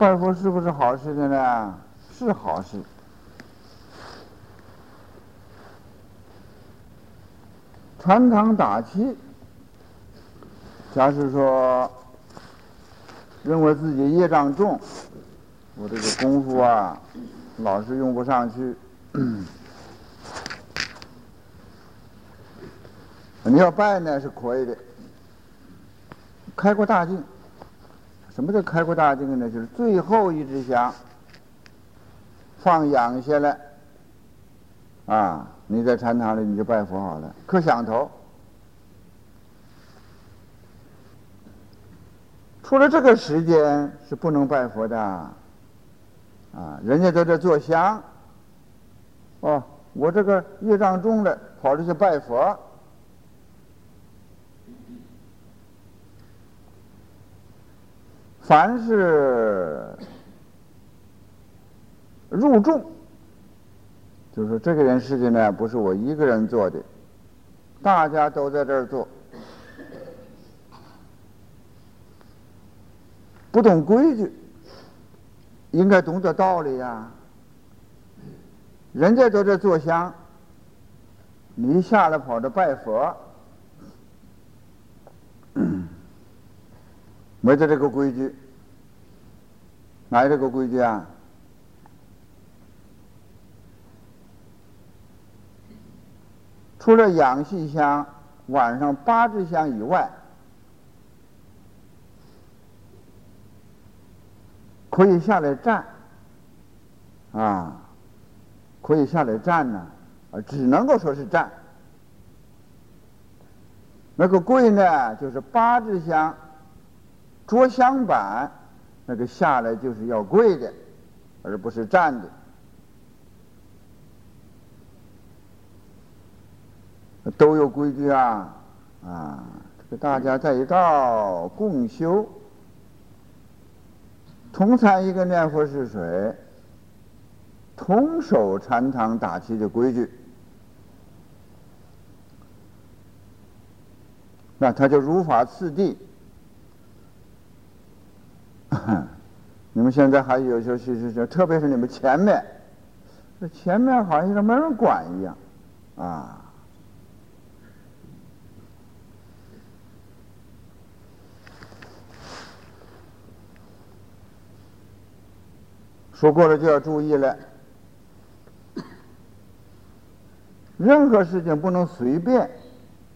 拜佛是不是好事的呢？是好事。传堂打气，假使说认为自己业障重，我这个功夫啊，老是用不上去。你要拜呢是可以的，开过大镜。什么叫开过大境呢？就是最后一只香放养下来，啊，你在禅堂里你就拜佛好了，磕响头。除了这个时间是不能拜佛的，啊，人家在这做香，哦，我这个业障重了，跑出去拜佛。凡是入众，就是这个人事情呢，不是我一个人做的，大家都在这儿做，不懂规矩，应该懂得道理呀。人家都在做香，你下来跑着拜佛。没得这个规矩，哪有这个规矩啊？除了养气香晚上八支香以外，可以下来站，啊，可以下来站呢，啊，只能够说是站。那个跪呢，就是八支香。桌香板，那个下来就是要跪的，而不是站的。都有规矩啊，啊，这个大家在一道共修，同参一个念佛是水，同守禅堂打气的规矩，那他就如法次第。你们现在还有些是是是，特别是你们前面，这前面好像是没人管一样，啊。说过了就要注意了，任何事情不能随便。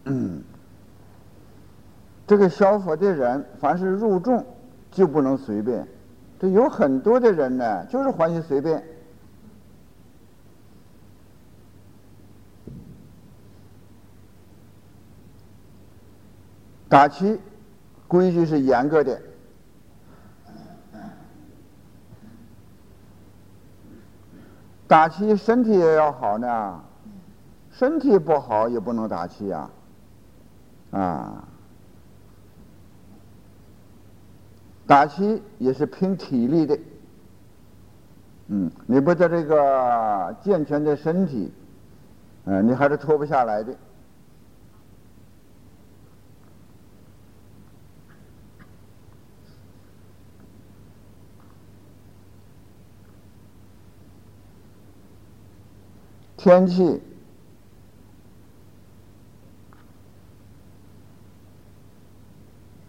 嗯，这个消佛的人，凡是入众。就不能随便，这有很多的人呢，就是欢喜随便。打气规矩是严格的，打气身体也要好呢，身体不好也不能打气呀，啊。打气也是凭体力的，嗯，你不得这个健全的身体，嗯，你还是脱不下来的。天气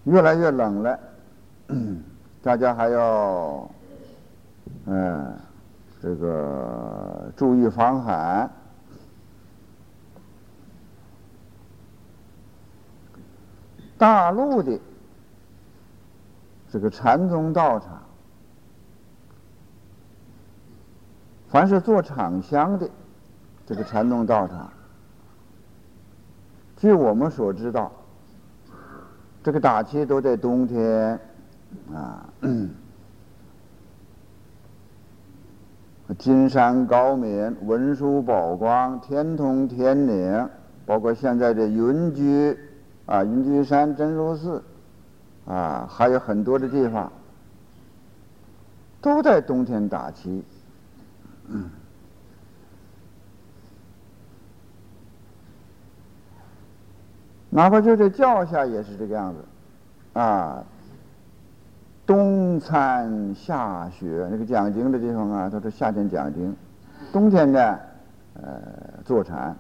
越来越冷了。大家还要，嗯，这个注意防寒。大陆的这个禅宗道场，凡是做厂香的这个禅宗道场，据我们所知道，这个打气都在冬天。啊，金山高明，文殊宝光，天通天岭，包括现在的云居啊，云居山真如寺啊，还有很多的地方，都在冬天打气。哪怕就在脚下也是这个样子，啊。冬餐夏雪，那个讲经的地方啊，都是夏天讲经，冬天呢，呃，坐禅。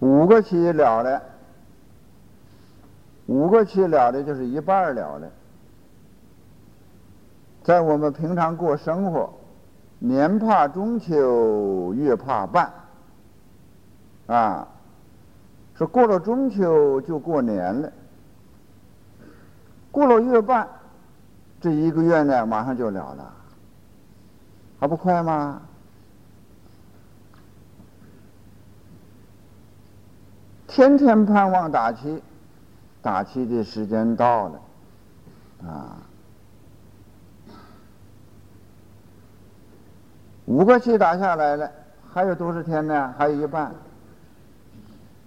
五个期了的，五个期了的，就是一半了的。在我们平常过生活，年怕中秋，月怕半，啊，说过了中秋就过年了，过了月半，这一个月呢马上就了了，还不快吗？天天盼望打气，打气的时间到了，啊，五个气打下来了，还有多少天呢？还有一半，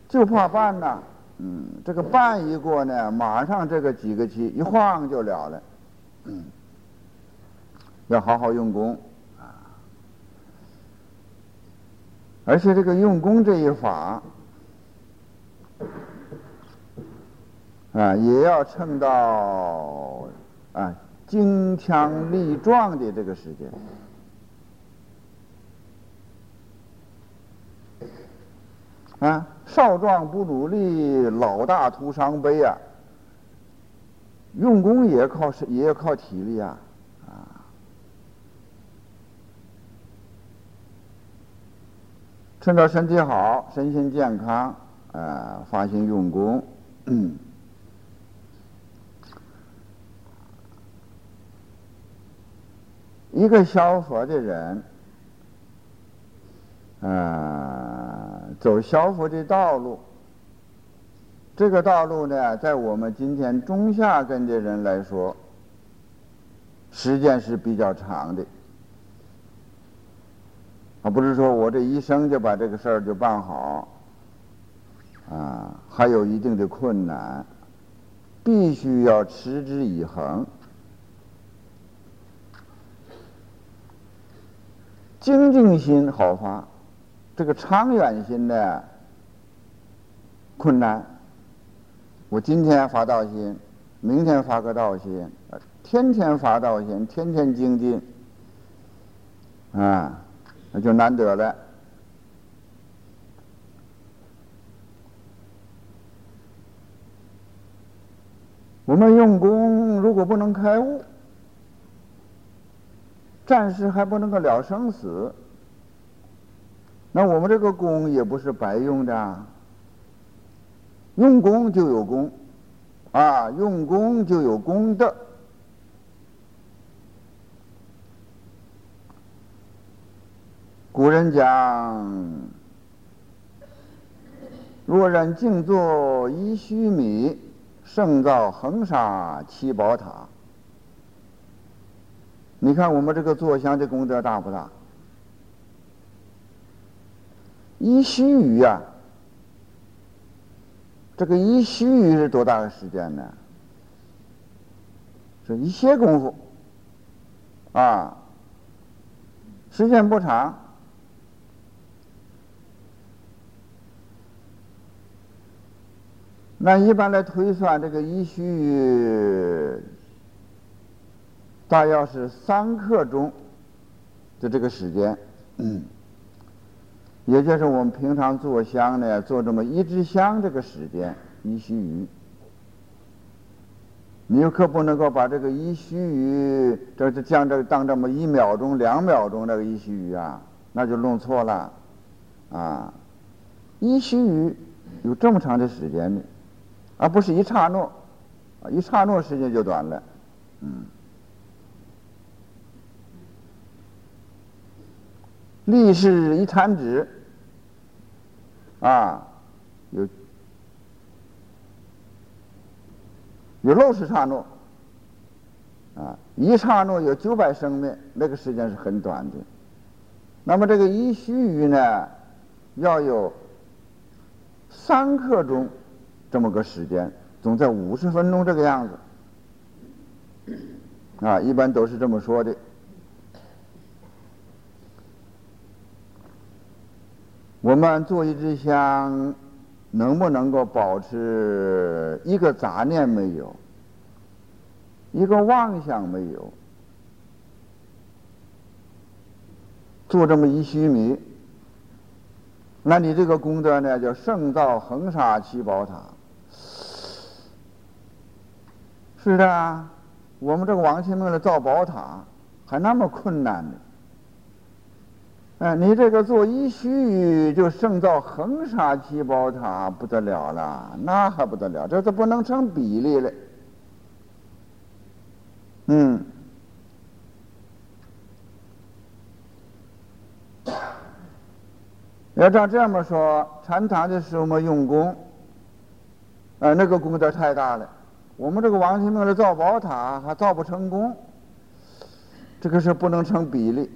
就怕半呢。嗯，这个半一过呢，马上这个几个气一晃就了了。嗯，要好好用功啊，而且这个用功这一法。啊，也要趁到啊精强力壮的这个时间。啊，少壮不努力，老大徒伤悲啊！用功也靠是也要靠体力啊，啊，趁着身体好，身心健康，啊，发心用功。一个消佛的人，啊，走消佛的道路，这个道路呢，在我们今天中下根的人来说，时间是比较长的，啊，不是说我这一生就把这个事儿就办好，啊，还有一定的困难，必须要持之以恒。精进心好发，这个长远心的困难。我今天发道心，明天发个道心，天天发道心，天天精进，啊，那就难得了。我们用功，如果不能开悟。暂时还不能够了生死，那我们这个功也不是白用的，用功就有功，啊，用功就有功德。古人讲：“若人静坐一须弥，胜造恒沙七宝塔。”你看我们这个坐香的功德大不大？一须臾呀，这个一须臾是多大的时间呢？是一些功夫，啊，时间不长。那一般来推算，这个一须臾。大约是三刻钟的这个时间，嗯，也就是我们平常做香呢，做这么一支香这个时间一须臾，你可不能够把这个一须臾，这这将这当这么一秒钟、两秒钟那个一须臾啊，那就弄错了，啊，一须臾有这么长的时间的，而不是一刹那，啊，一刹那时间就短了，嗯。立是一弹指，啊，有有六十刹那，啊，一刹那有九百生命，那个时间是很短的。那么这个一须臾呢，要有三刻钟这么个时间，总在五十分钟这个样子，啊，一般都是这么说的，我们做一支香，能不能够保持一个杂念没有，一个妄想没有？做这么一须弥，那你这个功德呢，叫圣造恒沙七宝塔。是的啊，我们这个王清明的造宝塔还那么困难呢。哎，你这个做一须就胜造恒沙七宝塔不得了了，那还不得了？这都不能成比例了。嗯。要照这么说，禅堂的时候嘛用功，呃，那个功德太大了。我们这个王清明的造宝塔还造不成功，这个是不能成比例。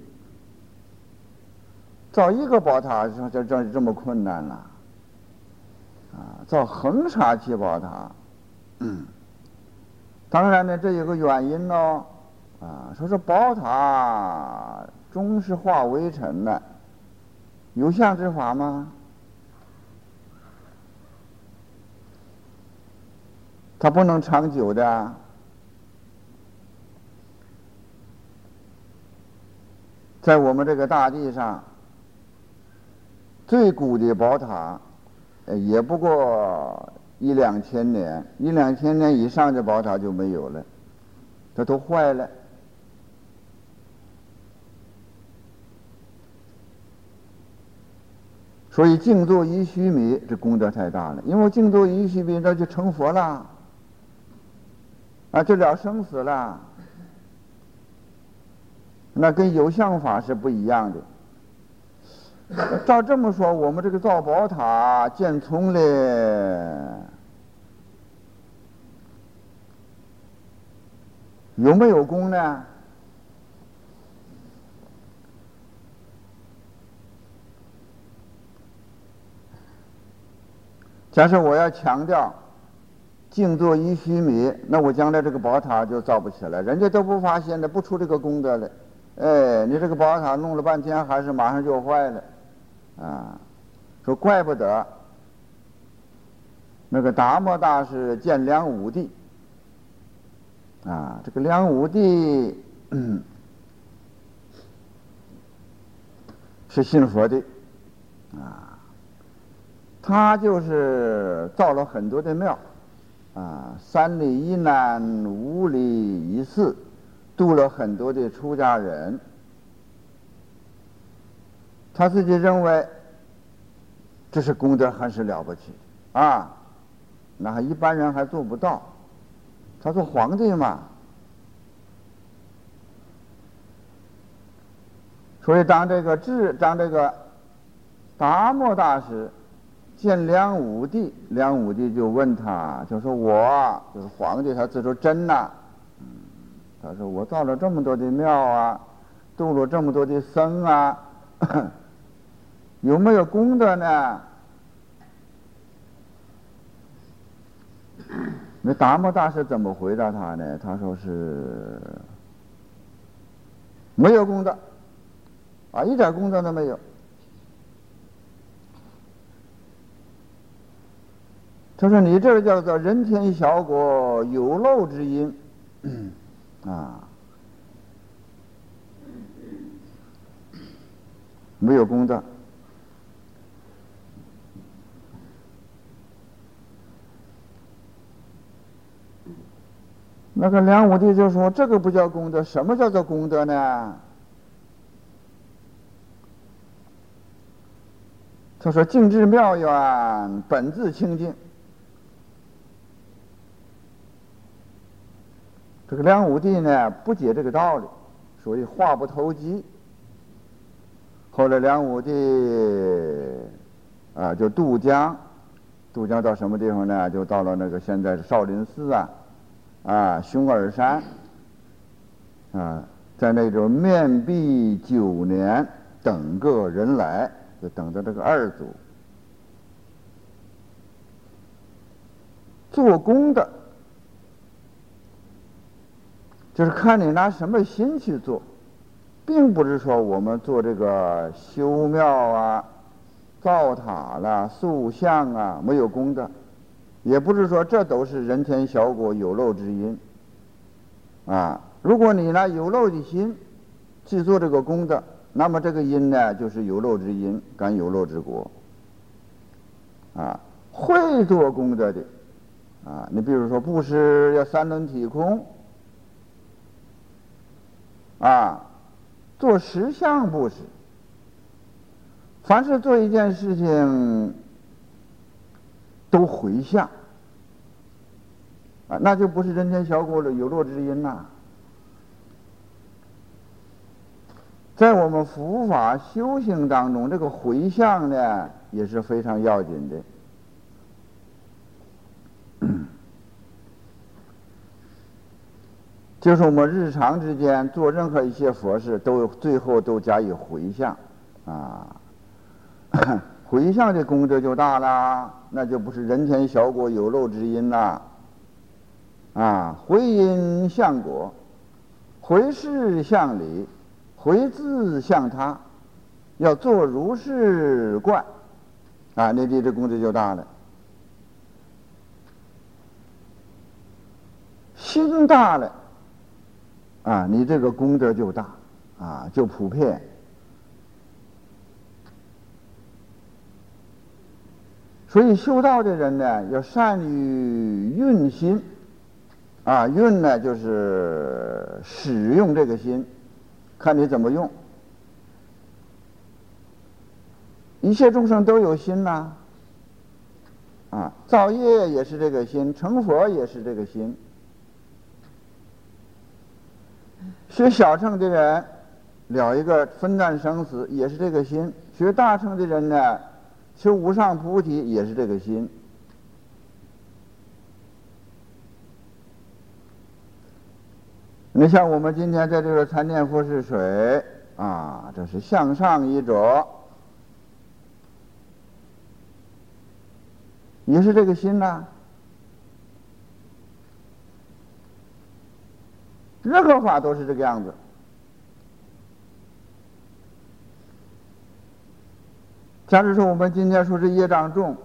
造一个宝塔这这这这么困难了，啊，造恒沙七宝塔，嗯，当然呢，这有个原因呢，啊，说是宝塔终是化微尘的。有相之法吗？它不能长久的。在我们这个大地上，最古的宝塔，呃也不过一两千年，一两千年以上的宝塔就没有了，它都坏了。所以静坐一须弥，这功德太大了。因为静坐一须弥，那就成佛了，啊，就了生死了。那跟有相法是不一样的。照这么说，我们这个造宝塔建从了，有没有功呢？假设我要强调静坐一须弥，那我将来这个宝塔就造不起来，人家都不发现的，不出这个功德来。哎，你这个宝塔弄了半天，还是马上就坏了，啊，说怪不得那个达摩大师见梁武帝，啊，这个梁武帝 是信佛的，啊。他就是造了很多的庙，啊，三里一南，五里一寺，度了很多的出家人。他自己认为，这是功德还是了不起啊，那一般人还做不到。他做皇帝嘛，所以当这个智，当这个达摩大师。见梁武帝，梁武帝就问他，就说我就是皇帝，他自说真呐，他说我造了这么多的庙啊，度了这么多的僧啊，有没有功德呢？那达摩大师怎么回答他呢？他说是没有功德，啊，一点功德都没有。他说：“你这个叫做人天小果有漏之因，啊，没有功德。那个梁武帝就说：这个不叫功德，什么叫做功德呢？他说：静智妙远，本自清净。”这个梁武帝呢不解这个道理，所以话不投机。后来梁武帝啊就渡江，渡江到什么地方呢？就到了那个现在的少林寺啊，啊熊耳山啊，在那种面壁九年等个人来，就等着这个二祖做工的。就是看你拿什么心去做，并不是说我们做这个修庙啊、造塔了、塑像啊，没有功德，也不是说这都是人天小果有漏之因啊。如果你拿有漏的心去做这个功德，那么这个因呢，就是有漏之因，感有漏之果啊。会做功德的啊，你比如说布施要三轮体空啊，做十相布施。凡是做一件事情，都回向啊，那就不是人间小果的有落之因呐。在我们佛法修行当中，这个回向呢也是非常要紧的，就是我们日常之间做任何一些佛事，都最后都加以回向啊。回向的功德就大了，那就不是人天小果有漏之因了。啊，回因向果，回事向理，回自向他，要做如是观，啊，你的这功德就大了。心大了，啊，你这个功德就大，啊，就普遍。所以修道的人呢，要善于运心，啊，运呢就是使用这个心，看你怎么用。一切众生都有心呐，啊，造业也是这个心，成佛也是这个心。学小乘的人了一个分断生死，也是这个心；学大乘的人呢。修无上菩提也是这个心。你像我们今天在这个参念佛是水啊，这是向上一着，也是这个心呐。任何法都是这个样子。假如说我们今天说是业障重，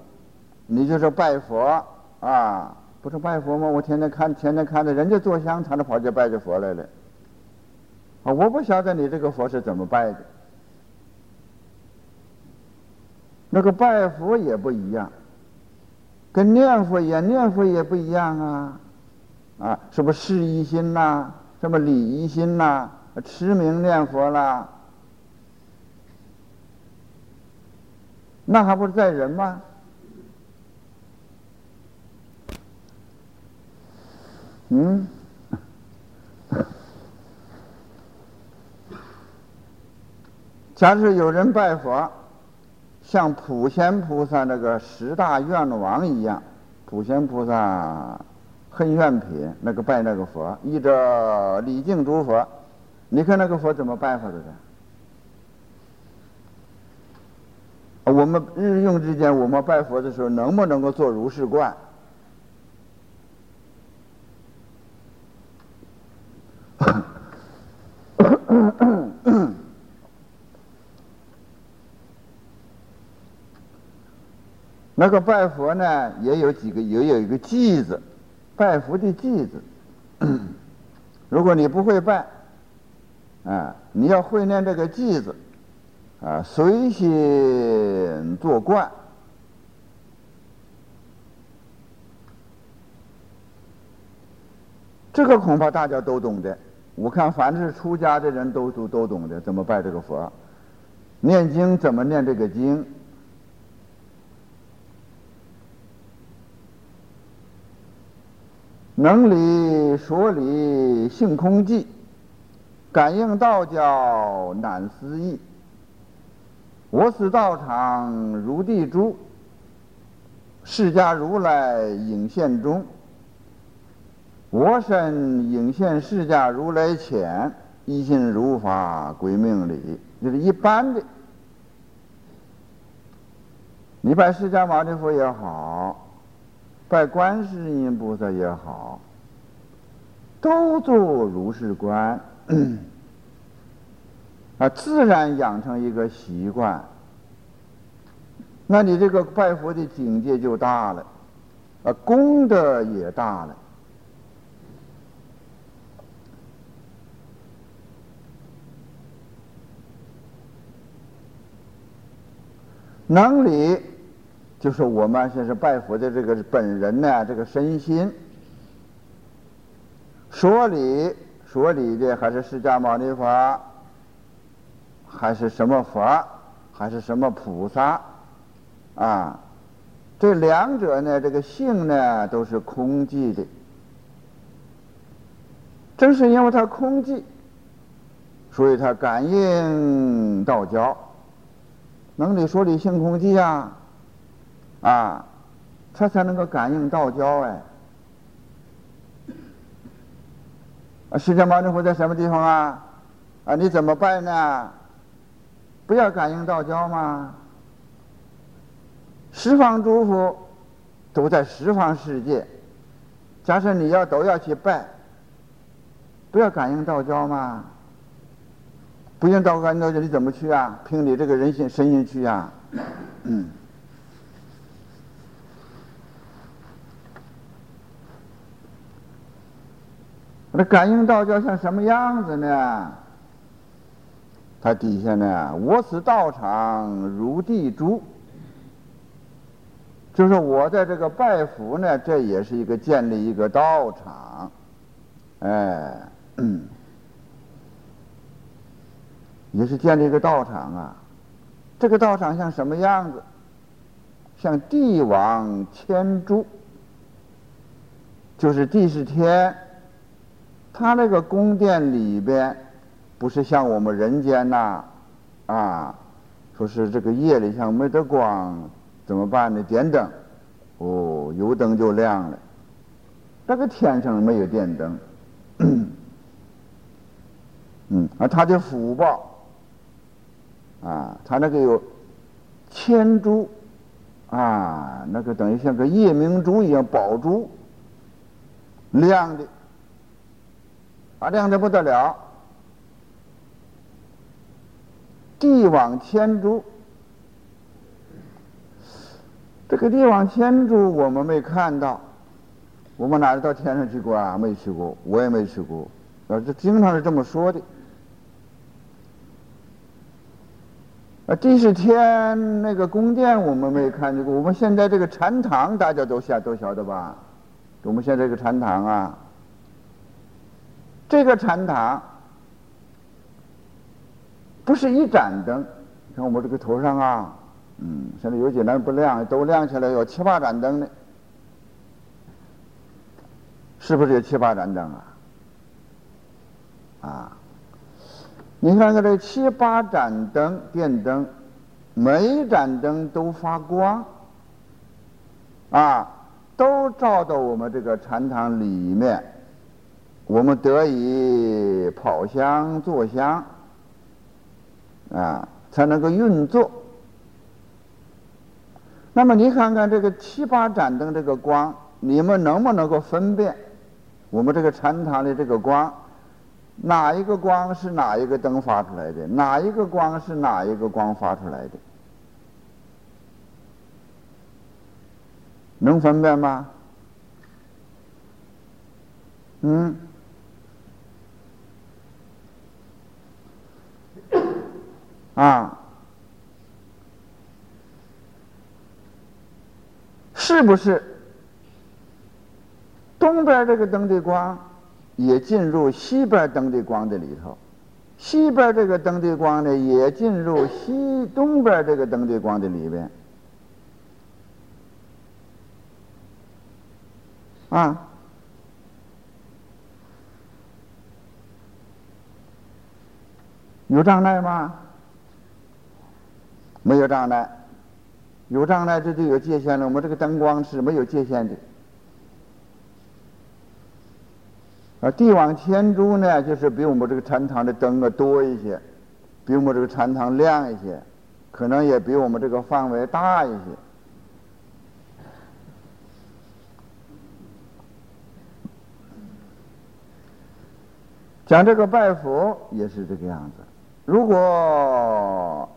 你就是拜佛啊，不是拜佛吗？我天天看，天天看着人家做香，他都跑去拜着佛来了。啊，我不晓得你这个佛是怎么拜的。那个拜佛也不一样，跟念佛也念佛也不一样啊，啊，什么事一心呐，什么礼一心呐，持名念佛啦。那还不是在人吗？嗯，假如有人拜佛，像普贤菩萨那个十大愿王一样，普贤菩萨很愿品那个拜那个佛，依着礼敬诸佛，你看那个佛怎么拜法的呢？我们日用之间，我们拜佛的时候，能不能够做如是观？那个拜佛呢，也有几个，也有一个偈子，拜佛的偈子。如果你不会拜，啊，你要会念这个偈子。啊，随心作观，这个恐怕大家都懂的。我看凡是出家的人都都都懂的，怎么拜这个佛，念经怎么念这个经，能理说理性空寂，感应道教难思议。我此道场如地珠，释迦如来影现中。我身影现释迦如来前，一心如法归命理。就是一般的，你拜释迦牟尼佛也好，拜观世音菩萨也好，都做如是观。啊，自然养成一个习惯，那你这个拜佛的境界就大了，啊，功德也大了。能理就是我们现在拜佛的这个本人呢，这个身心。说理说理的还是释迦牟尼佛，还是什么佛，还是什么菩萨啊？这两者呢，这个性呢都是空寂的。正是因为它空寂，所以它感应道交。能理说理性空寂啊，啊，他才能够感应道交哎。啊，释迦牟尼佛在什么地方啊？啊，你怎么办呢？不要感应道交吗？十方诸佛都在十方世界，假设你要都要去拜，不要感应道交吗？不用道感应道交，你怎么去啊？凭你这个人性身心去呀？嗯。那感应道教像什么样子呢？它底下呢，我此道场如地主，就是我在这个拜佛呢，这也是一个建立一个道场，哎，也是建立一个道场啊。这个道场像什么样子？像帝王千珠，就是地是天。他那个宫殿里边，不是像我们人间呐，啊，说是这个夜里像没得光，怎么办呢？点灯，哦，油灯就亮了。这个天上没有电灯，嗯，啊，他的福报，啊，他那个有千珠，啊，那个等于像个夜明珠一样宝珠，亮的。啊，亮的不得了！地网千珠，这个地网千珠我们没看到，我们哪里到天上去过啊？没去过，我也没去过。啊，这经常是这么说的。啊，地是天，那个宫殿我们没看见过。我们现在这个禅堂，大家都晓都晓得吧？我们现在这个禅堂啊。这个禅堂不是一盏灯，看我们这个头上啊，嗯，现在有几盏不亮，都亮起来有七八盏灯呢，是不是有七八盏灯啊？啊，你看看这七八盏灯，电灯，每一盏灯都发光，啊，都照到我们这个禅堂里面。我们得以跑香坐香，啊，才能够运作。那么你看看这个七八盏灯这个光，你们能不能够分辨我们这个禅堂的这个光，哪一个光是哪一个灯发出来的？哪一个光是哪一个光发出来的？能分辨吗？嗯？啊，是不是东边这个灯的光也进入西边灯的光的里头？西边这个灯的光呢，也进入西东边这个灯的光的里边？啊，有障碍吗？没有障碍，有障碍这就有界限了。我们这个灯光是没有界限的。而，地网千珠呢，就是比我们这个禅堂的灯啊多一些，比我们这个禅堂亮一些，可能也比我们这个范围大一些。讲这个拜佛也是这个样子，如果。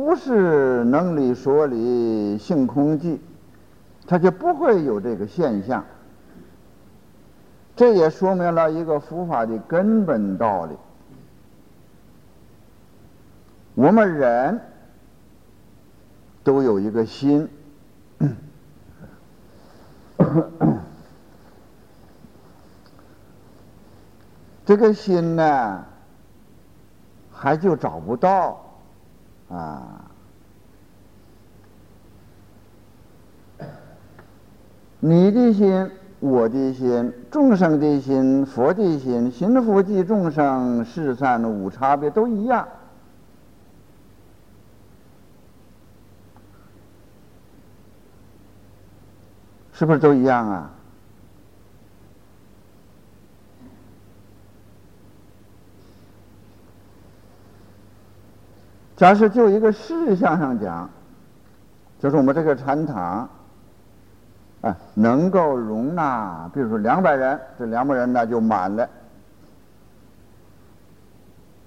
不是能力说理性空寂，它就不会有这个现象。这也说明了一个佛法的根本道理。我们人都有一个心，这个心呢，还就找不到啊。你的心。我的心、众生的心、佛的心、心佛即众生、世善无差别，都一样，是不是都一样啊？假设就一个事项上讲，就是我们这个禅堂。啊，能够容纳，比如说两百人，这两百人那就满了，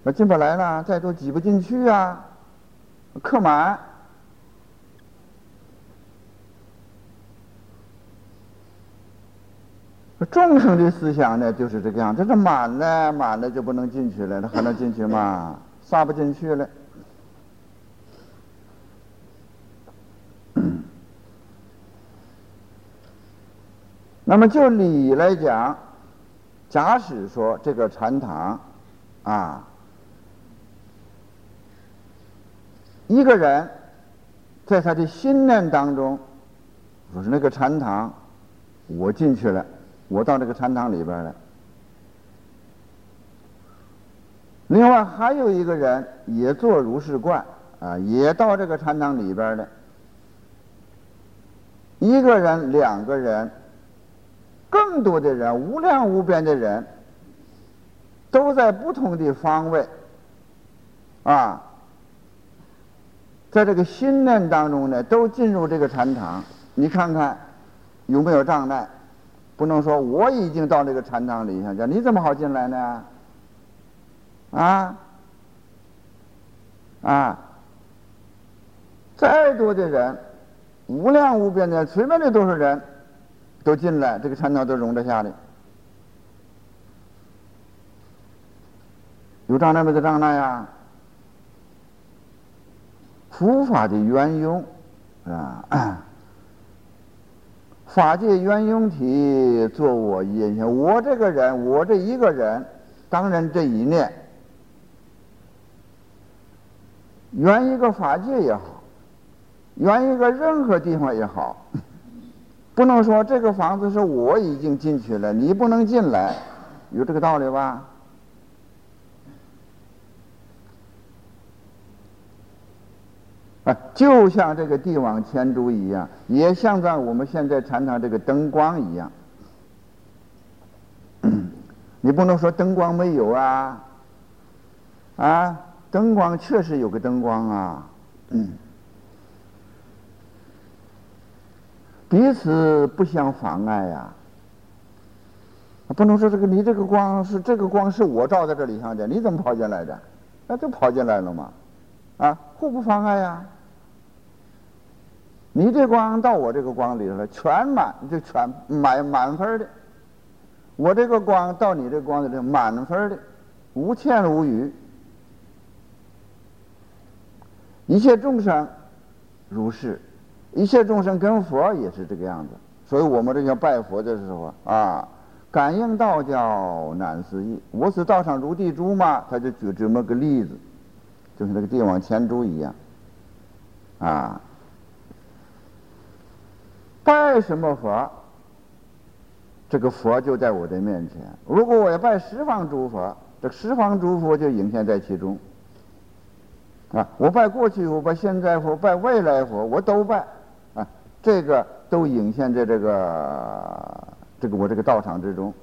那进不来了，再多挤不进去啊，客满。众生的思想呢，就是这个样，这是满了，满了就不能进去了，那还能进去吗？撒不进去了。那么就理来讲，假使说这个禅堂，啊，一个人在他的心念当中，说是那个禅堂，我进去了，我到这个禅堂里边了。另外还有一个人也做如是观，啊，也到这个禅堂里边了。一个人，两个人。更多的人，无量无边的人，都在不同的方位，啊，在这个心念当中呢，都进入这个禅堂。你看看有没有障碍？不能说我已经到这个禅堂里，讲你怎么好进来呢？啊啊！再多的人，无量无边的，随便的多少人。都进来，这个禅堂都容得下的。有障碍没得障碍呀？佛法的缘用啊，法界缘用体，做我印象。我这个人，我这一个人，当然这一念，缘一个法界也好，原一个任何地方也好。不能说这个房子是我已经进去了，你不能进来，有这个道理吧？啊，就像这个地网牵珠一样，也像在我们现在禅堂这个灯光一样，你不能说灯光没有啊，啊，灯光确实有个灯光啊，嗯。彼此不相妨碍呀，不能说这个你这个光是这个光是我照在这里上的，你怎么跑进来的？那就跑进来了嘛，啊，互不妨碍呀。你这光到我这个光里头了，全满就全满满分的；我这个光到你这光里头满分的，无欠无余。一切众生如是。一切众生跟佛也是这个样子，所以我们这叫拜佛的时候啊，感应道教难思议。我是道上如地珠嘛，他就举这么个例子，就是那个地王牵珠一样，啊，拜什么佛，这个佛就在我的面前。如果我要拜十方诸佛，这十方诸佛就隐现在其中。啊，我拜过去佛，拜现在佛，拜未来佛，我都拜。这个都影现在这个这个我这个道场之中。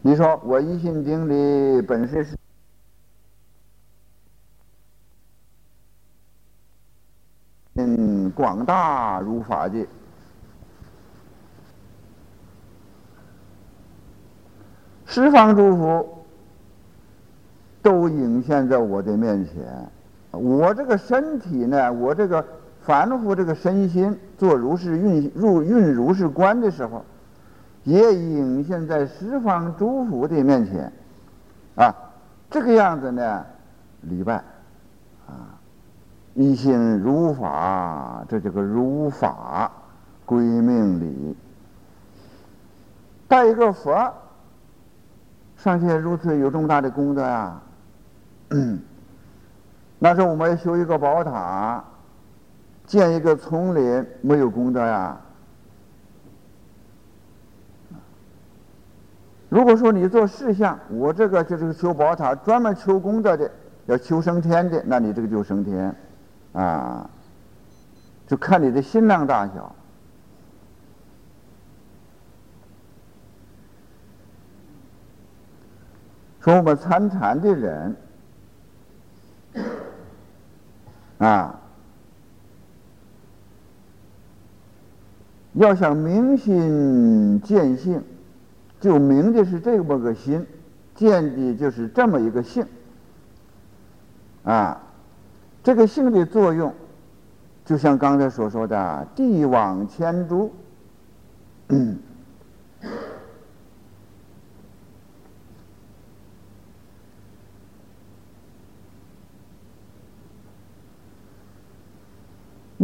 你说我一心定力本身是嗯广大如法界，十方诸佛都影现在我的面前。我这个身体呢，我这个凡夫这个身心做如是运入运如是观的时候，也隐现在十方诸佛的面前。啊，这个样子呢，礼拜，啊，一心如法，这叫个如法归命礼。拜一个佛，尚且如此有这么大的功德啊嗯！那时候我们要修一个宝塔，建一个丛林，没有功德呀。如果说你做事项，我这个就是修宝塔，专门求功德的，要求升天的，那你这个就升天，啊，就看你的心量大小。说我们参禅的人，啊，要想明心见性，就明的是这么个心，见的就是这么一个性，啊，这个性的作用，就像刚才所说的“地网牵珠”。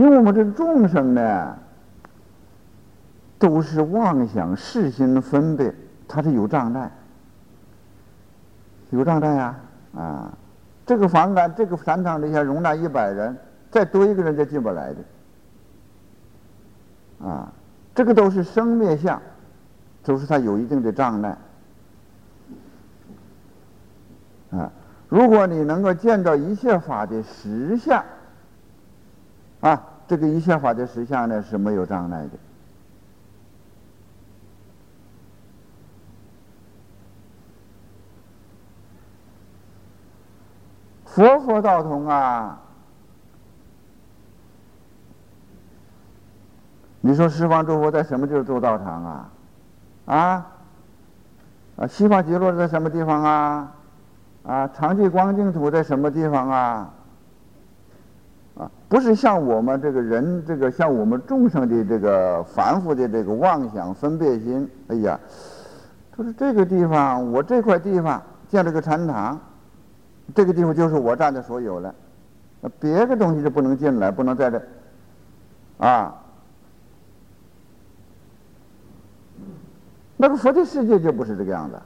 因为我们这众生呢，都是妄想、世心分别，它是有障碍，有障碍呀！啊，这个房间、这个禅堂里下容纳一百人，再多一个人就进不来的。啊，这个都是生灭相，都是它有一定的障碍。啊，如果你能够见到一切法的实相，啊。这个一切法的实相呢是没有障碍的。佛佛道同啊！你说十方诸佛在什么地方做道场啊？啊？啊，西方极乐在什么地方啊？啊，长寂光净土在什么地方啊？啊，不是像我们这个人，这个像我们众生的这个凡夫的这个妄想分别心。哎呀，就是这个地方，我这块地方建了个禅堂，这个地方就是我占的所有了，别的东西就不能进来，不能在这，啊，那个佛的世界就不是这个样子，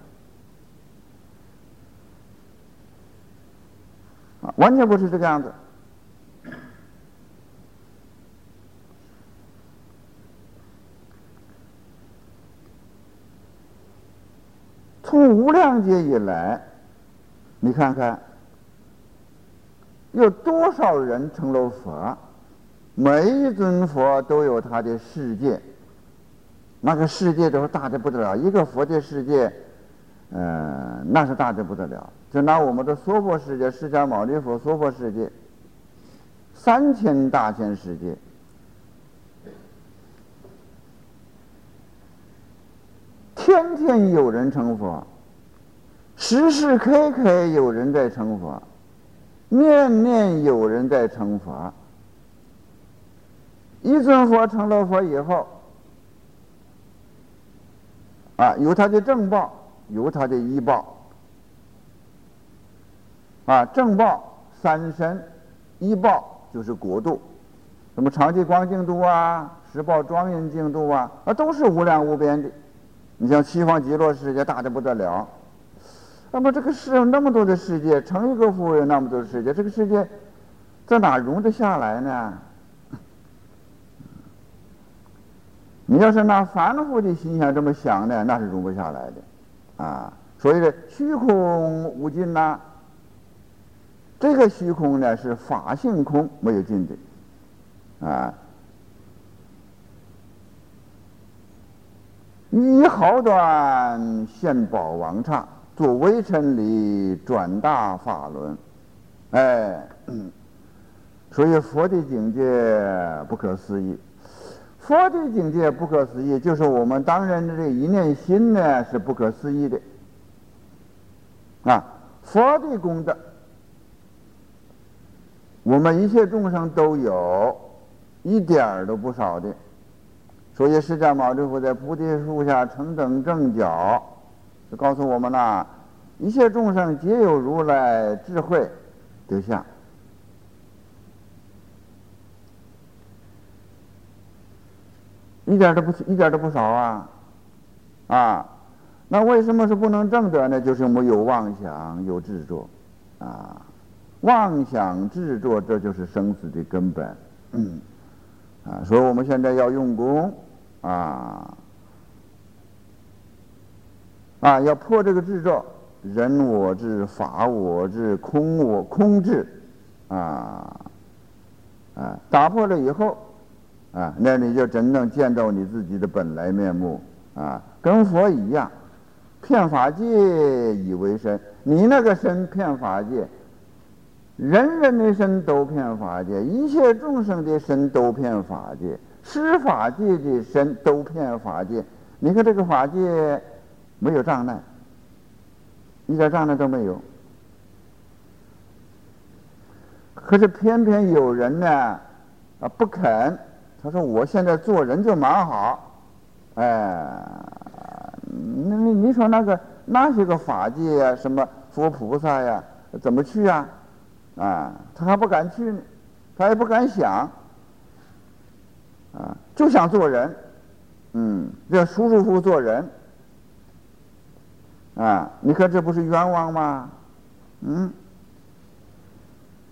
啊，完全不是这个样子。从无量劫以来，你看看，有多少人成了佛？每一尊佛都有他的世界，那个世界都是大的不得了。一个佛的世界，嗯，那是大的不得了。就拿我们的娑婆世界，释迦牟尼佛娑婆世界，三千大千世界。天天有人成佛，时时刻刻有人在成佛，念念有人在成佛。一尊佛成了佛以后，啊，有他的正报，有他的医报。啊，正报三身，医报就是国度，什么长期光净度啊，十报庄严净度啊，啊，都是无量无边的。你像西方极乐世界大的不得了，那么这个世上那么多的世界，成一个佛有那么多的世界，这个世界在哪容得下来呢？你要是拿凡夫的心想这么想呢，那是容不下来的，啊，所以呢，虚空无尽呐。这个虚空呢是法性空，没有尽的，啊。以毫短现宝王刹，作微尘里转大法轮，哎，所以佛的境界不可思议。佛的境界不可思议，就是我们当人的这一念心呢是不可思议的。啊，佛的功德，我们一切众生都有，一点儿都不少的。所以释迦牟尼佛在菩提树下成等正觉，就告诉我们了：一切众生皆有如来智慧德相，一点都不一点都不少啊！啊，那为什么是不能正得呢？就是我们有妄想，有执着啊！妄想执着，这就是生死的根本嗯。啊，所以我们现在要用功。啊啊！要破这个执着，人我执、法我执、空我空执，啊啊！打破了以后，啊，那你就真正见到你自己的本来面目啊，跟佛一样，骗法界以为身，你那个身骗法界，人人的身都骗法界，一切众生的身都骗法界。施法界的身都骗法界，你看这个法界没有障碍，一点障碍都没有。可是偏偏有人呢，啊不肯，他说我现在做人就蛮好，哎，那你你说那个那些个法界呀，什么佛菩萨呀，怎么去啊？啊，他还不敢去，他也不敢想。啊，就想做人，嗯，要舒舒服服做人，啊，你看这不是冤枉吗？嗯，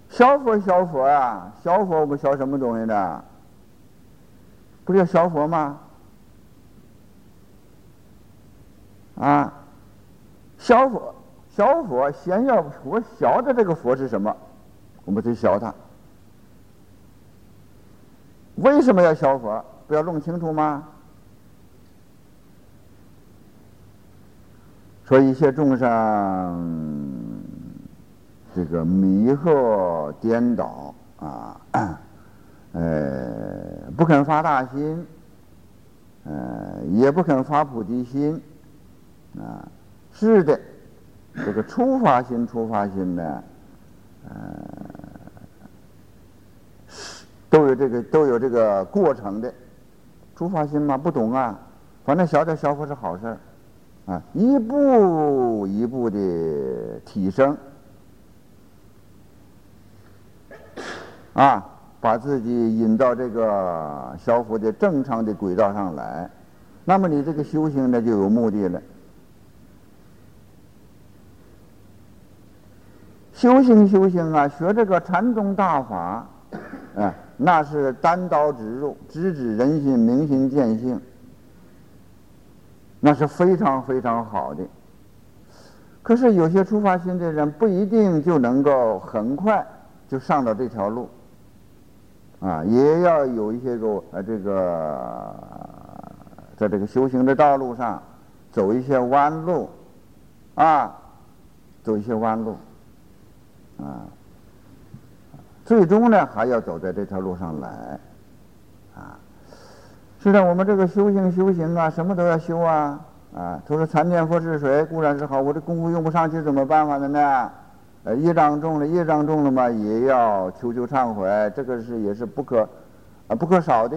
小佛小佛啊，小佛我们小什么东西呢？不叫小佛吗？啊，小佛小佛，先要我晓得这个佛是什么，我们得晓它。为什么要消佛？不要弄清楚吗？说一些众生这个迷惑颠倒啊，呃，不肯发大心，呃，也不肯发菩提心，啊，是的，这个初发心，初发心呢，呃。都有这个都有这个过程的，出发心嘛不懂啊，反正小点小佛是好事，啊，一步一步的提升，啊，把自己引到这个小佛的正常的轨道上来，那么你这个修行呢就有目的了。修行修行啊，学这个禅宗大法，啊。那是单刀直入，直指人心，明心见性，那是非常非常好的。可是有些出发心的人不一定就能够很快就上到这条路，啊，也要有一些个呃这个，在这个修行的道路上走一些弯路，啊，走一些弯路，啊。最终呢，还要走在这条路上来，啊！是的，我们这个修行修行啊，什么都要修啊，啊！他说参念佛是谁固然是好，我这功夫用不上去怎么办法的呢？呃，业障重了，业障重了嘛，也要求求忏悔，这个是也是不可啊不可少的，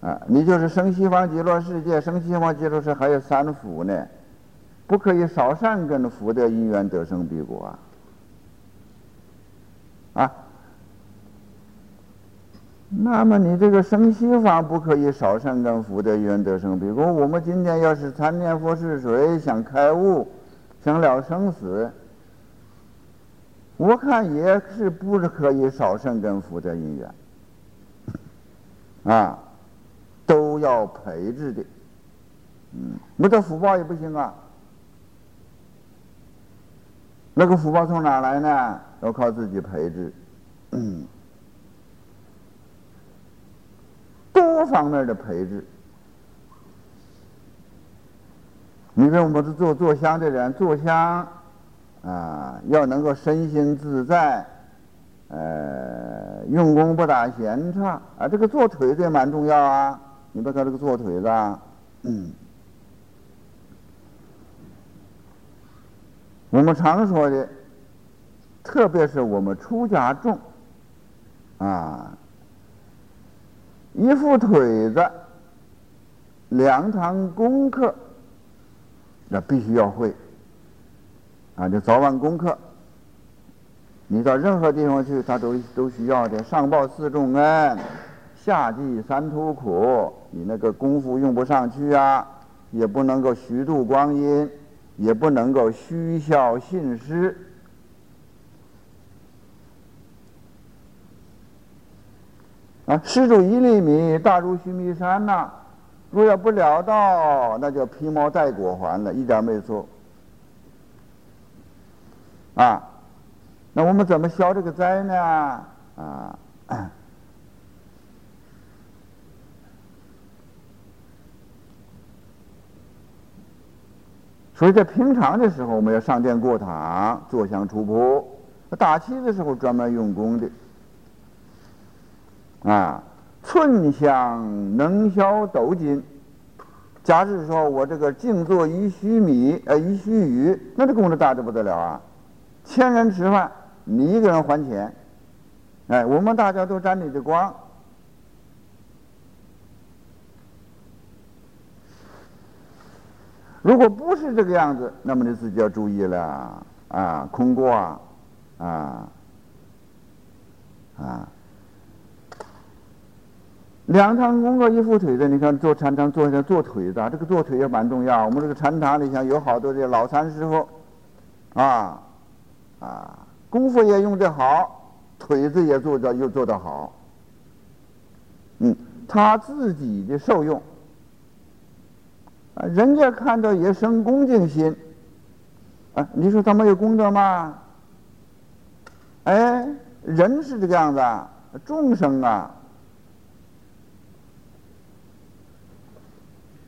啊！你就是生西方极乐世界，生西方极乐世界还有三福呢，不可以少善根福德因缘得生彼国啊！啊，那么你这个生西方不可以少善根福德愿得生。比如我们今天要是参念佛是谁，想开悟，想了生死，我看也是不是可以少善根福德因缘，啊，都要培植的，嗯，没这福报也不行啊。那个福报从哪来呢？要靠自己培植，多方面的培植。你看，我们是做做香的人，做香啊，要能够身心自在，呃，用功不打闲岔啊。这个做腿子也蛮重要啊。你别看这个做腿子，嗯。我们常说的，特别是我们出家众，啊，一副腿子，两堂功课，那必须要会，啊，就早晚功课。你到任何地方去，他都都需要的。上报四重恩，下济三途苦，你那个功夫用不上去啊，也不能够虚度光阴。也不能够虚效信施啊！施主一粒米，大如须弥山呐。若要不了道，那就皮毛带裹还了，一点没错。啊，那我们怎么消这个灾呢？啊？所以在平常的时候，我们要上殿过堂、坐香出铺；大期的时候，专门用功的。啊，寸香能消斗金。假使说我这个静坐一须米，呃，一须臾，那这功德大的不得了啊！千人吃饭，你一个人还钱。哎，我们大家都沾你的光。如果不是这个样子，那么你自己要注意了啊！空挂啊啊！两堂功课一副腿子，你看做禅堂做下做腿子，这个做腿也蛮重要。我们这个禅堂里像有好多的老禅师傅啊啊，功夫也用得好，腿子也做的又做得好。嗯，他自己的受用。人家看到也生恭敬心，啊，你说他没有功德吗？哎，人是这个样子，众生啊，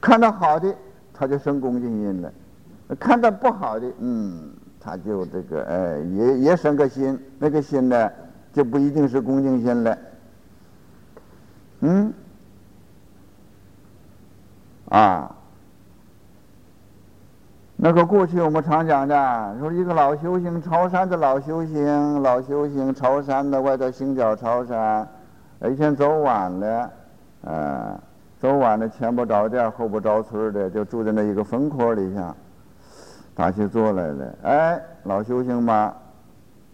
看到好的他就生恭敬心了，看到不好的，嗯，他就这个哎，也也生个心，那个心呢就不一定是恭敬心了，嗯，啊。那个过去我们常讲的，说一个老修行朝山的老修行，老修行朝山的外头行脚朝山，一天走晚了，呃，走晚了前不着店后不着村的，就住在那一个坟坡底下，打起坐来了。哎，老修行吧，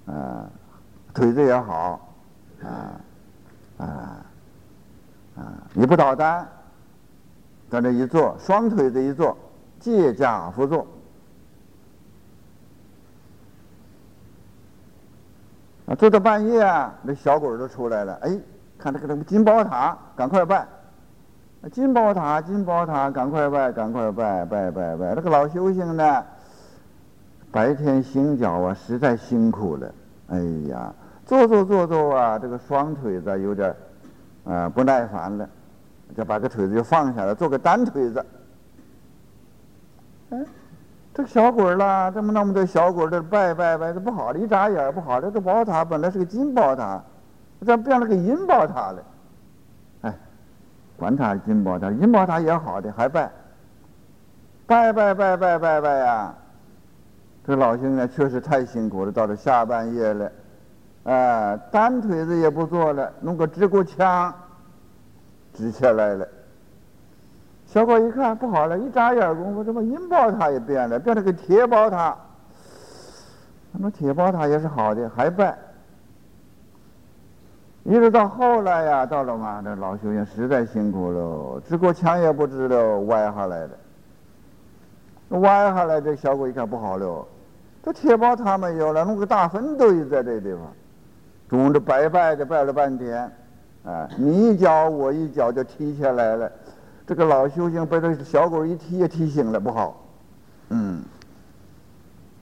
啊，腿子也好，啊啊啊，你不捣蛋，在那一坐，双腿子一坐，借驾辅坐。啊，做到半夜啊，那小鬼儿都出来了。哎，看这个这个金宝塔，赶快拜！金宝塔，金宝塔，赶快拜，赶快拜，拜拜拜！那个老修行呢，白天行脚啊，实在辛苦了。哎呀，坐坐坐坐啊，这个双腿子有点啊不耐烦了，就把个腿子就放下来，做个单腿子。哎。这小鬼儿啦，这么那么多小鬼儿的拜拜拜，这不好的，一眨眼不好的，这宝塔本来是个金宝塔，这变了个银宝塔了。哎，管他金宝塔，银宝塔也好的，还拜，拜拜拜拜拜拜呀！这老兄呢，确实太辛苦了，到了下半夜了，哎，单腿子也不做了，弄个支过枪，支起来了。小狗一看不好了，一眨眼功夫，怎么银宝塔也变了，变成个铁宝塔。那么铁宝塔也是好的，还拜。一直到后来呀，到了嘛，这老修行实在辛苦了，支过枪也不支了，歪下来了。歪下来，这小狗一看不好了，这铁宝塔没有了，弄个大坟堆在这地方，总着白拜的拜了半天，啊，你一脚我一脚就踢下来了。这个老修行被这小狗一踢也踢醒了，不好，嗯，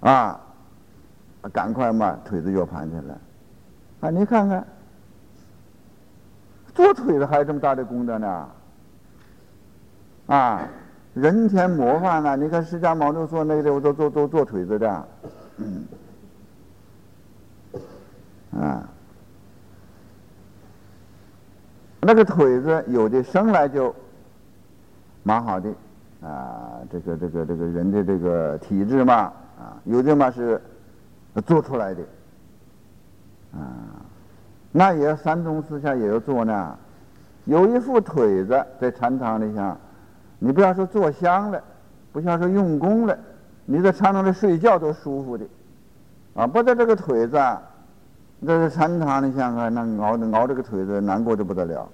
啊，赶快嘛，腿子又盘起来，啊，你看看，做腿子还有这么大的功德呢，啊，人前模范呢，你看释迦牟尼说那个都做都做腿子的，嗯，啊，那个腿子有的生来就。蛮好的，啊，这个这个这个人的这个体质嘛，啊，有的嘛是做出来的，啊，那也山东思想也要做呢。有一副腿子在禅堂里想，你不要说坐香了，不像说用功了，你在禅堂里睡觉都舒服的，啊，不在这个腿子，在禅堂里想看，那熬着熬这个腿子难过的不得了，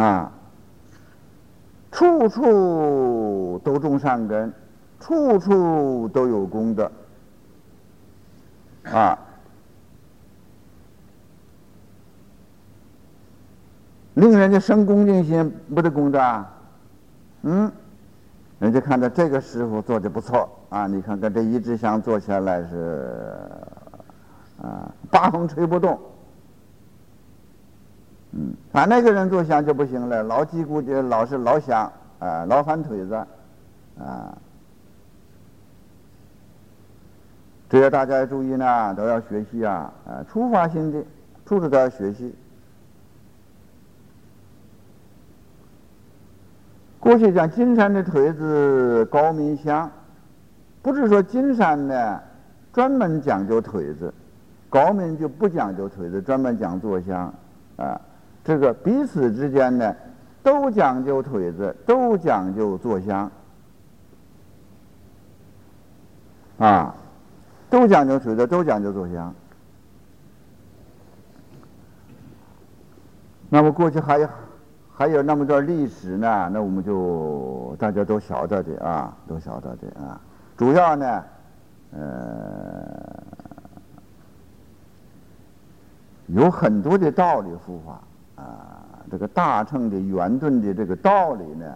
啊。处处都种善根，处处都有功德，啊！令人家生恭敬心，不得功德啊！嗯，人家看到这个师傅做的不错啊，你看看这一支香做下来是啊，八风吹不动。嗯，啊，那个人坐香就不行了，老叽咕就，老是老想，啊，老翻腿子，啊，这些大家要注意呢，都要学习啊，啊，出发性的，处处都要学习。过去讲金山的腿子高明香，不是说金山呢专门讲究腿子，高明就不讲究腿子，专门讲坐香，啊。这个彼此之间呢，都讲究腿子，都讲究坐香，啊，都讲究腿子，都讲究坐香。那么过去还有还有那么段历史呢，那我们就大家都晓得的啊，都晓得的啊。主要呢，呃，有很多的道理护法。啊，这个大乘的圆顿的这个道理呢，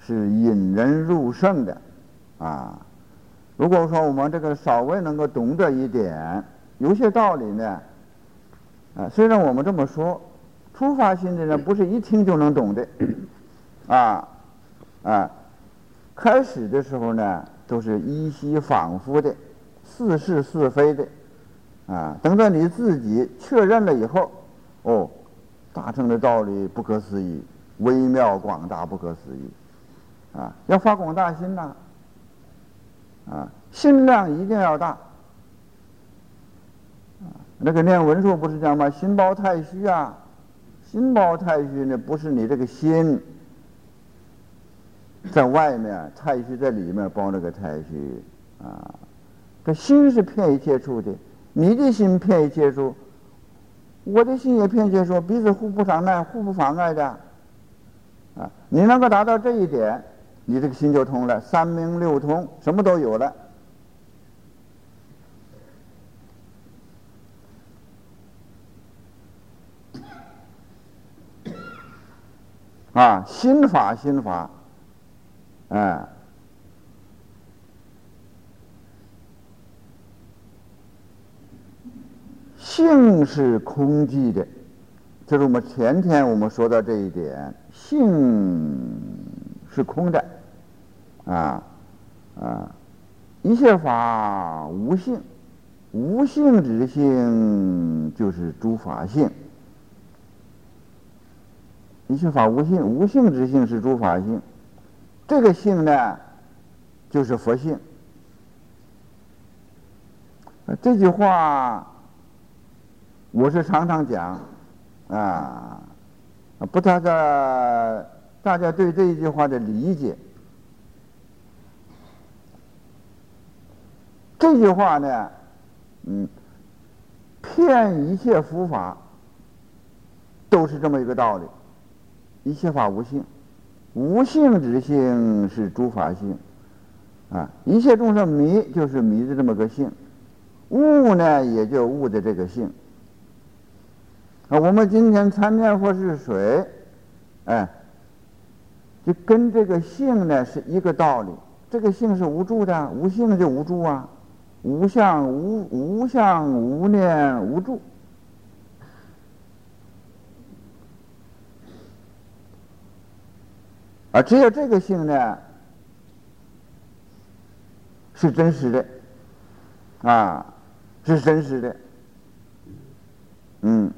是引人入胜的，啊，如果说我们这个稍微能够懂得一点，有些道理呢，啊，虽然我们这么说，初发心的人不是一听就能懂的，啊，啊，开始的时候呢，都是依稀仿佛的，似是似非的，啊，等到你自己确认了以后，哦。大乘的道理不可思议，微妙广大不可思议，啊，要发广大心呐，啊，心量一定要大，那个念文书不是讲吗？心包太虚啊，心包太虚呢，不是你这个心在外面，太虚在里面包那个太虚，啊，这心是偏一切处的，你的心偏一切处。我的心也偏见说彼此互不伤害、互不妨碍的，啊，你能够达到这一点，你这个心就通了，三明六通，什么都有了，啊，心法心法，哎。性是空寂的，就是我们前天我们说到这一点，性是空的，啊啊，一切法无性，无性之性就是诸法性，一切法无性，无性之性是诸法性，这个性呢，就是佛性。这句话。我是常常讲，啊，不太的，大家对这一句话的理解。这句话呢，嗯，骗一切佛法，都是这么一个道理。一切法无性，无性之性是诸法性，啊，一切众生迷就是迷的这么个性，悟呢也就悟的这个性。啊，我们今天参念佛是水，哎，就跟这个性呢是一个道理。这个性是无助的，无性就无助啊，无相无无相无念无助。啊，只有这个性呢是真实的，啊，是真实的，嗯。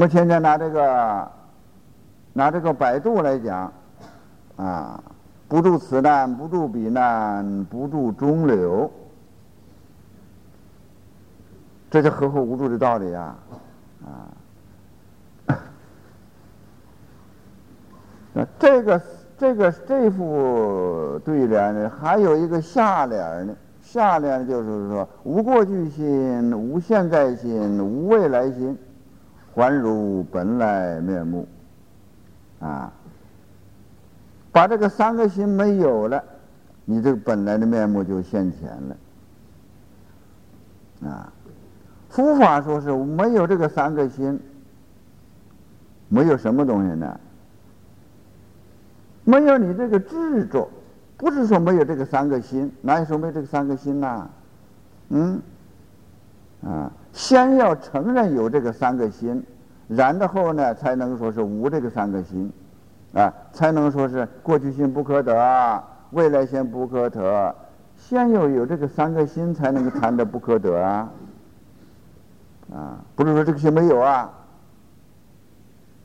我们天天拿这个拿这个百度来讲，啊，不住此难，不住彼难，不住中流，这就合乎无助的道理啊，啊，那这个这个这副对联呢，还有一个下联呢。下联就是说：无过去心，无现在心，无未来心，还如本来面目。啊，把这个三个心没有了，你这个本来的面目就现前了。啊，佛法说是没有这个三个心，没有什么东西呢？没有你这个执着。不是说没有这个三个心，哪有说没有这个三个心呢？嗯，啊，先要承认有这个三个心，然后呢，才能说是无这个三个心，啊，才能说是过去心不可得，未来心不可得，先要有这个三个心，才能够谈的不可得啊，啊，不是说这个心没有啊，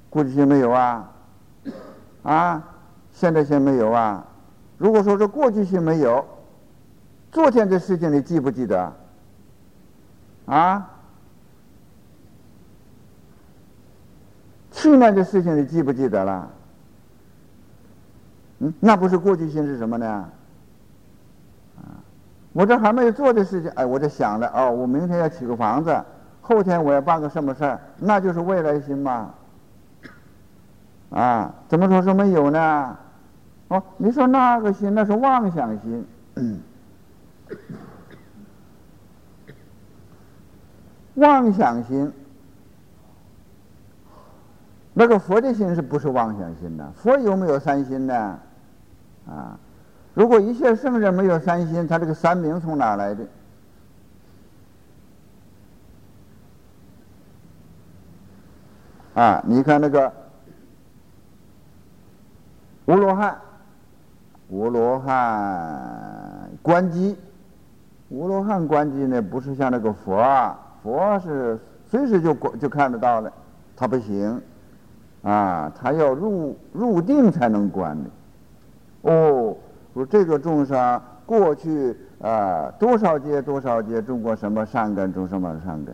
过去心没有啊，啊，现在心没有啊。如果说是过去心没有，昨天这事情你记不记得？啊？去年的事情你记不记得了？嗯，那不是过去心是什么呢？啊，我这还没有做的事情，哎，我就想了，哦，我明天要起个房子，后天我要办个什么事儿，那就是未来心嘛。啊，怎么说是没有呢？哦，你说那个心那是妄想心，妄想心，那个佛的心是不是妄想心呢？佛有没有三心呢？啊，如果一切圣人没有三心，他这个三名从哪来的？啊，你看那个无罗汉。无罗汉观机，无罗汉观机呢，不是像那个佛啊，佛是随时就就看得到了，他不行，啊，他要入入定才能观的。哦，说这个众生过去啊多少劫多少劫种过什么善根，种什么善根？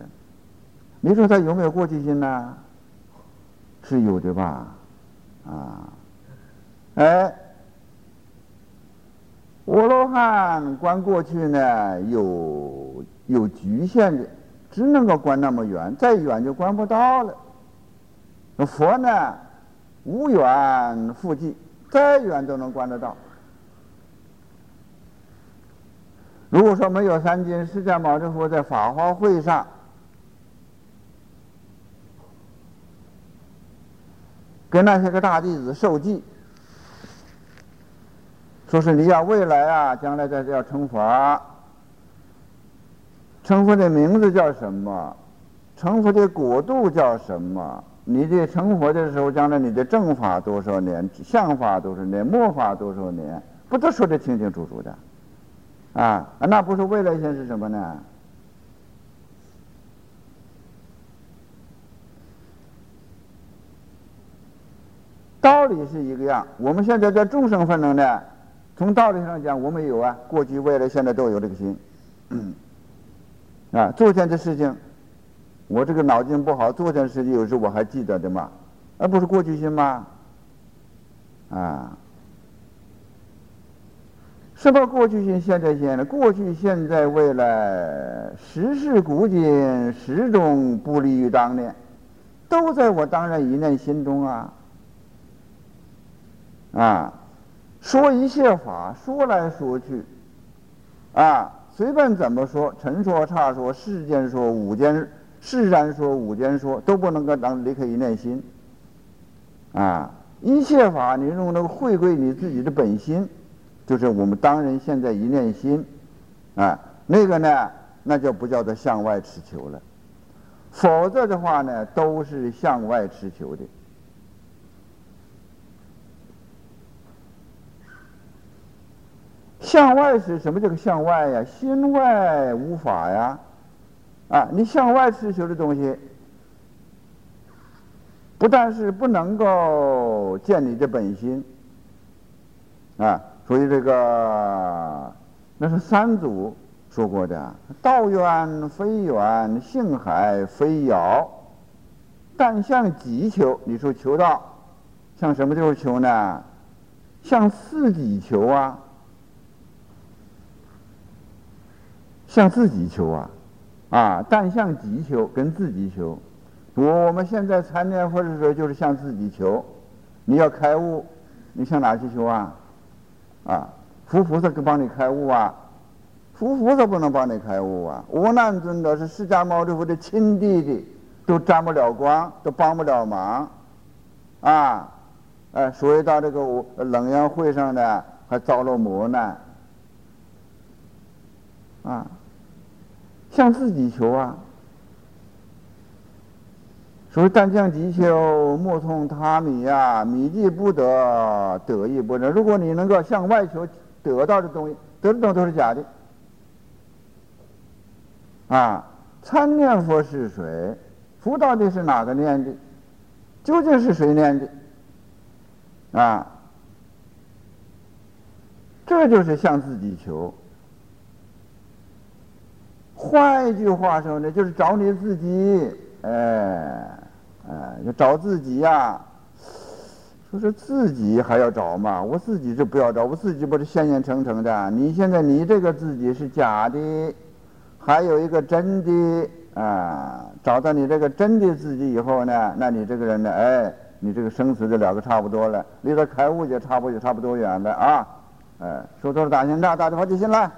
你说他有没有过去心呢？是有的吧？啊，哎。阿罗汉观过去呢，有有局限的，只能够观那么远，再远就观不到了。佛呢，无远复近，再远都能观得到。如果说没有三经，释迦牟尼佛在法华会上跟那些个大弟子受记。说是你要未来啊，将来在这要成佛，成佛的名字叫什么？成佛的国度叫什么？你这成佛的时候，将来你的正法多少年，相法多少年，末法多少年，不都说的清清楚楚的？啊，那不是未来性是什么呢？道理是一个样。我们现在在众生分能呢？从道理上讲，我们有啊，过去、未来、现在都有这个心。啊，昨天的事情，我这个脑筋不好，昨天的事情有时候我还记得的嘛，而不是过去心吗？啊，什么过去心、现在心呢？过去、现在、未来，时事古今，始终不离于当年，都在我当然一念心中啊，啊。说一切法，说来说去，啊，随便怎么说，陈说、差说、世间说、五间、世然说、五间说，都不能够当离开一念心，啊，一切法你用那个回归你自己的本心，就是我们当人现在一念心，啊，那个呢，那就不叫做向外持求了，否则的话呢，都是向外持求的。向外是什么？叫向外呀？心外无法呀！啊，你向外持求的东西，不但是不能够见你的本心，啊，所以这个那是三祖说过的：道远非远，性海非遥，但向己求。你说求道，向什么地方求呢？向自己求啊，向自己求啊，啊，但向己求，跟自己求。我我们现在参念佛的时候，就是向自己求。你要开悟，你向哪去求啊？啊，佛菩萨帮你开悟啊？佛菩萨不能帮你开悟啊！无难尊者是释迦牟尼佛的亲弟弟，都沾不了光，都帮不了忙，啊，哎，所以到这个冷阳会上呢，还遭了磨难，啊，向自己求啊！所谓但将己求，莫从他米呀，米既不得，得亦不得。如果你能够向外求得到的东西，得的东西都是假的。啊，参念佛是谁？佛到底是哪个念的？究竟是谁念的？啊，这就是向自己求。换一句话说呢，就是找你自己。哎。哎，要找自己呀！说是自己还要找嘛？我自己就不要找，我自己不是现现成成的。你现在你这个自己是假的，还有一个真的啊！找到你这个真的自己以后呢，那你这个人呢，哎，你这个生死就了个差不多了，离这开悟就差不就差不多远了啊！哎，说多少大心大，大家好，就行了。